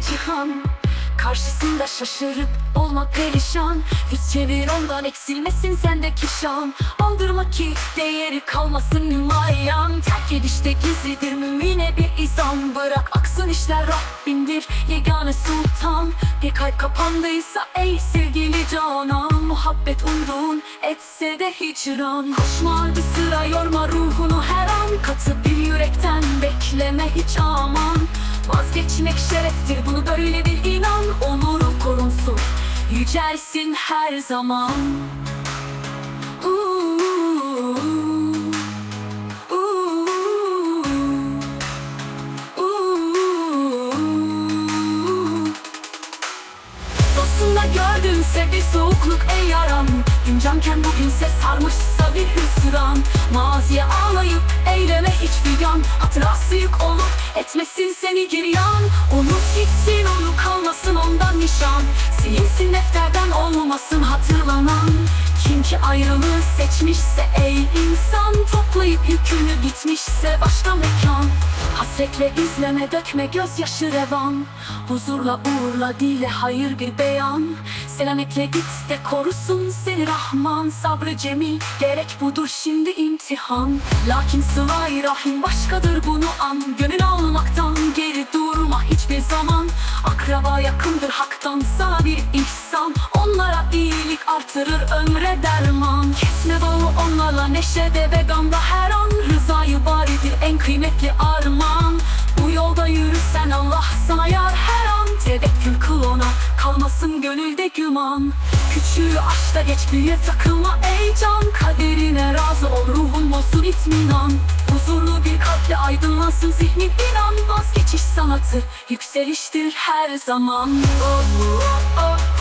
cihan Karşısında şaşırıp olma perişan. Yüz çevir ondan eksilmesin sendeki şan Aldırma ki değeri kalmasın nümayan Terk edişte gizlidir mümine bir izan. Bırak aksın işler Rabbindir yegane sultan. Bir kalp kapandıysa ey sevgili canan. Muhabbet uydun etse de hicran. Koşma bir sıra yorma ruhunu her an. Katı bir yürekten bekleme hiç aman Vazgeçmek şereftir. Bunu böyle bil inan Onuru korunsun. Yücelsin her zaman. Dostunda gördümse bir soğukluk ey yaram. Gün camken bugünse sarmışsa bir hüsran. Maziye ağlayıp eyleme hiç figan. Hatırası yük olup etmesin seni giryan. Unut gitsin onu kalmasın ondan nişan. Silinsin defterden olmasın hatırlanan. Kim ki ayrılığı seçmişse ey insan Yükünü gitmişse başka mekan. Hasretle izleme dökme gözyaşı revan. Huzurla uğurla dile hayır bir beyan. Selametle git de korusun seni Rahman. Sabrı cemil gerek budur şimdi imtihan. Lakin sıla rahim başkadır bunu an. Gönül almaktan geri durma hiçbir zaman. Akraba yakındır haktansa bir ihsan. Onlara iyilik artırır ömre derman. Kesme bağı onlarla neşede ve gamda her kıymetli armağan. Bu yolda yürürsen Allah sana yar her an. Tevekkül kıl ona kalmasın gönülde güman. Küçüğü aşta geç büyüye takılma ey can. Kaderine razı ol ruhun olsun itminan. Huzurlu bir kalple aydınlansın zihnin inan. Vazgeçiş sanatı yükseliştir her zaman. Oh, oh.